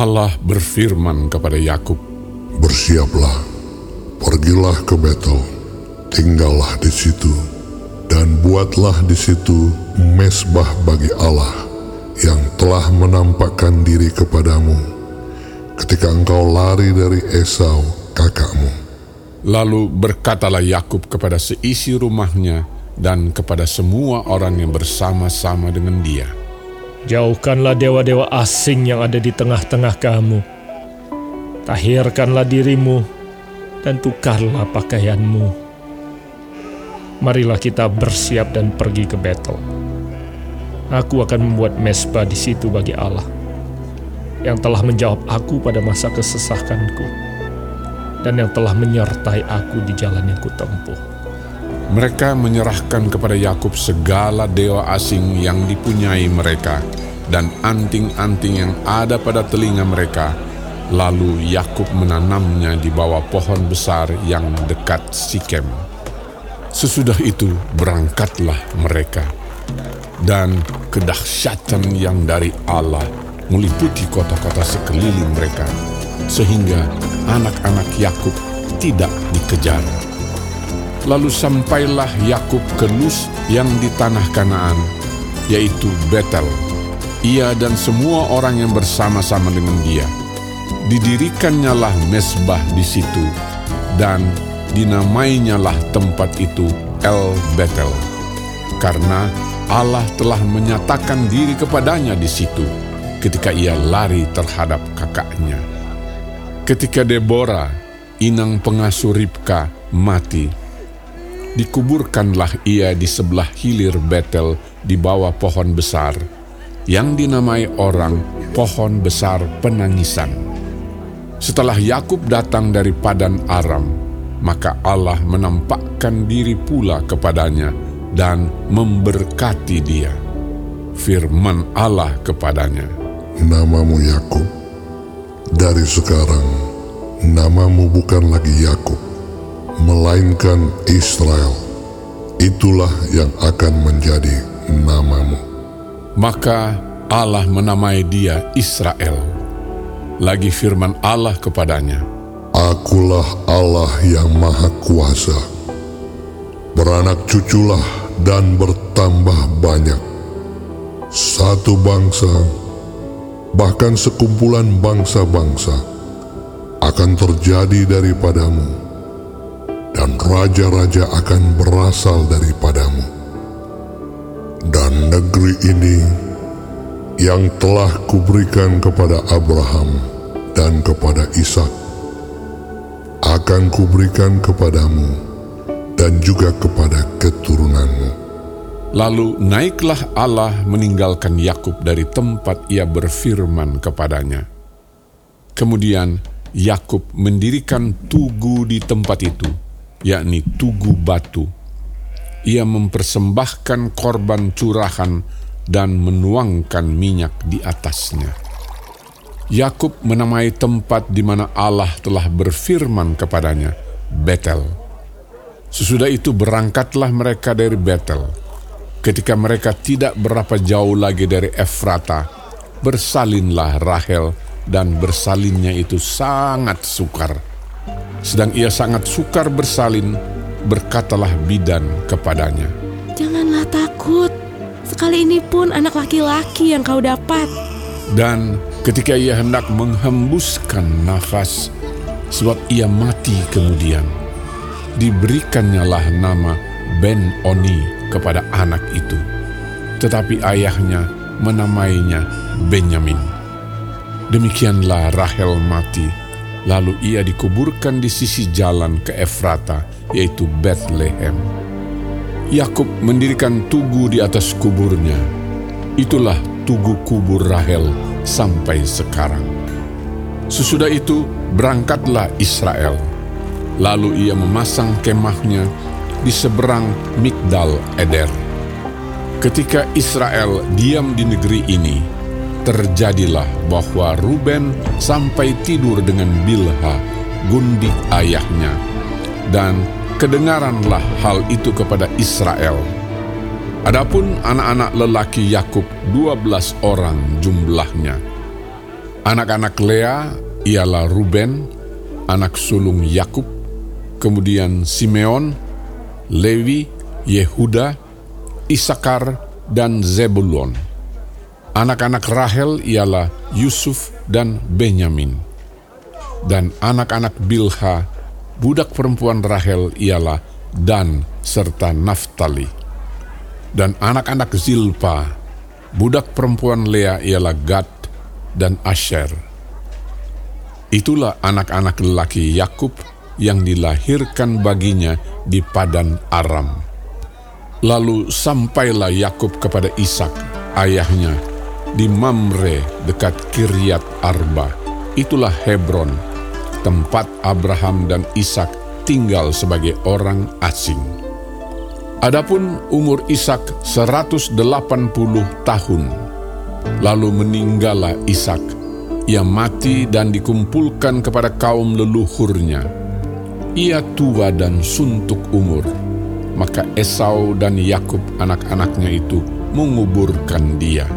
Allah berfirman kepada Yakub, Bersiaplah, pergilah ke Betel, tinggallah di situ, dan buatlah di situ mesbah bagi Allah yang telah menampakkan diri kepadamu ketika engkau lari dari Esau kakakmu. Lalu berkatalah Yakub kepada seisi rumahnya dan kepada semua orang yang bersama-sama dengan dia. Jauhkanlah dewa-dewa asing yang ada di tengah-tengah kamu. Tahirkanlah dirimu dan tukarlah pakaianmu. Marilah kita bersiap dan pergi ke Betel. Aku akan membuat mesbah di situ bagi Allah yang telah menjawab aku pada masa kesesakanku dan yang telah menyertai aku di jalan yang kutempuh. Mereka menyerahkan kepada Yakub segala dewa asing yang dipunyai mereka dan anting-anting yang ada pada telinga mereka. Lalu Yakub menanamnya di bawah pohon besar yang dekat Sikem. Sesudah itu berangkatlah mereka, dan kedahsyatan yang dari Allah meliputi kota-kota sekeliling mereka, sehingga anak-anak Yakub tidak dikejar. Lalu sampailah Yakub ke Luz yang di tanah Kanaan, yaitu Betel. Ia dan semua orang yang bersama-sama dengan dia. Didirikannya lah mesbah di situ, dan dinamainya lah tempat itu El Betel. Karena Allah telah menyatakan diri kepadanya di situ ketika ia lari terhadap kakaknya. Ketika Deborah, inang pengasuh Ribka, mati, dikuburkanlah ia di sebelah hilir Betel di bawah pohon besar yang dinamai orang pohon besar penangisan. Setelah Yakub datang dari padan Aram, maka Allah menampakkan diri pula kepadanya dan memberkati dia. Firman Allah kepadanya, Namamu Yakub. Dari sekarang, namamu bukan lagi Yakub, melainkan Israel. Itulah yang akan menjadi namamu. Maka Allah menamai dia Israel. Lagi firman Allah kepadanya, Akulah Allah yang Maha Kuasa. Beranak cuculah dan bertambah banyak. Satu bangsa, bahkan sekumpulan bangsa-bangsa, akan terjadi daripadamu, dan raja-raja akan berasal daripadamu. Dan negeri ini yang telah kuberikan kepada Abraham dan kepada Ishak akan kuberikan kepadamu dan juga kepada keturunanmu. Lalu naiklah Allah meninggalkan Yakub dari tempat ia berfirman kepadanya. Kemudian Yakub mendirikan tugu di tempat itu, yakni tugu batu. Ia mempersembahkan korban curahan dan menuangkan minyak di atasnya. Yakub menamai tempat di mana Allah telah berfirman kepadanya, Betel. Sesudah itu berangkatlah mereka dari Betel. Ketika mereka tidak berapa jauh lagi dari Efrata, bersalinlah Rahel dan bersalinnya itu sangat sukar. Sedang ia sangat sukar bersalin, berkatalah bidan kepadanya, Janganlah takut. Sekali ini pun anak laki-laki yang kau dapat. Dan ketika ia hendak menghembuskan nafas, sebab ia mati kemudian, diberikannya nama Ben Oni kepada anak itu. Tetapi ayahnya menamainya Benyamin. Demikianlah Rahel mati, lalu ia dikuburkan di sisi jalan ke Efrata, yaitu Bethlehem. Yakub mendirikan tugu di atas kuburnya. Itulah tugu kubur Rahel sampai sekarang. Sesudah itu berangkatlah Israel. Lalu ia memasang kemahnya di seberang Migdal Eder. Ketika Israel diam di negeri ini, terjadilah bahwa Ruben sampai tidur dengan Bilha, gundik ayahnya, dan kedengaranlah hal itu kepada Israel. Adapun anak-anak lelaki Yakub dua belas orang jumlahnya. Anak-anak Lea ialah Ruben, anak sulung Yakub, kemudian Simeon, Lewi, Yehuda, Isakar, dan Zebulon. Anak-anak Rahel ialah Yusuf dan Benyamin. Dan anak-anak Bilha, budak perempuan Rahel ialah Dan serta Naftali. Dan anak-anak Zilpa, budak perempuan Lea ialah Gad dan Asher. Itulah anak-anak lelaki Yakub yang dilahirkan baginya di padan Aram. Lalu sampailah Yakub kepada Ishak, ayahnya, di Mamre dekat Kiryat Arba. Itulah Hebron, tempat Abraham dan Ishak tinggal sebagai orang asing. Adapun umur Ishak 180 tahun. Lalu meninggallah Ishak. Ia mati dan dikumpulkan kepada kaum leluhurnya. Ia tua dan suntuk umur. Maka Esau dan Yakub anak-anaknya itu menguburkan dia.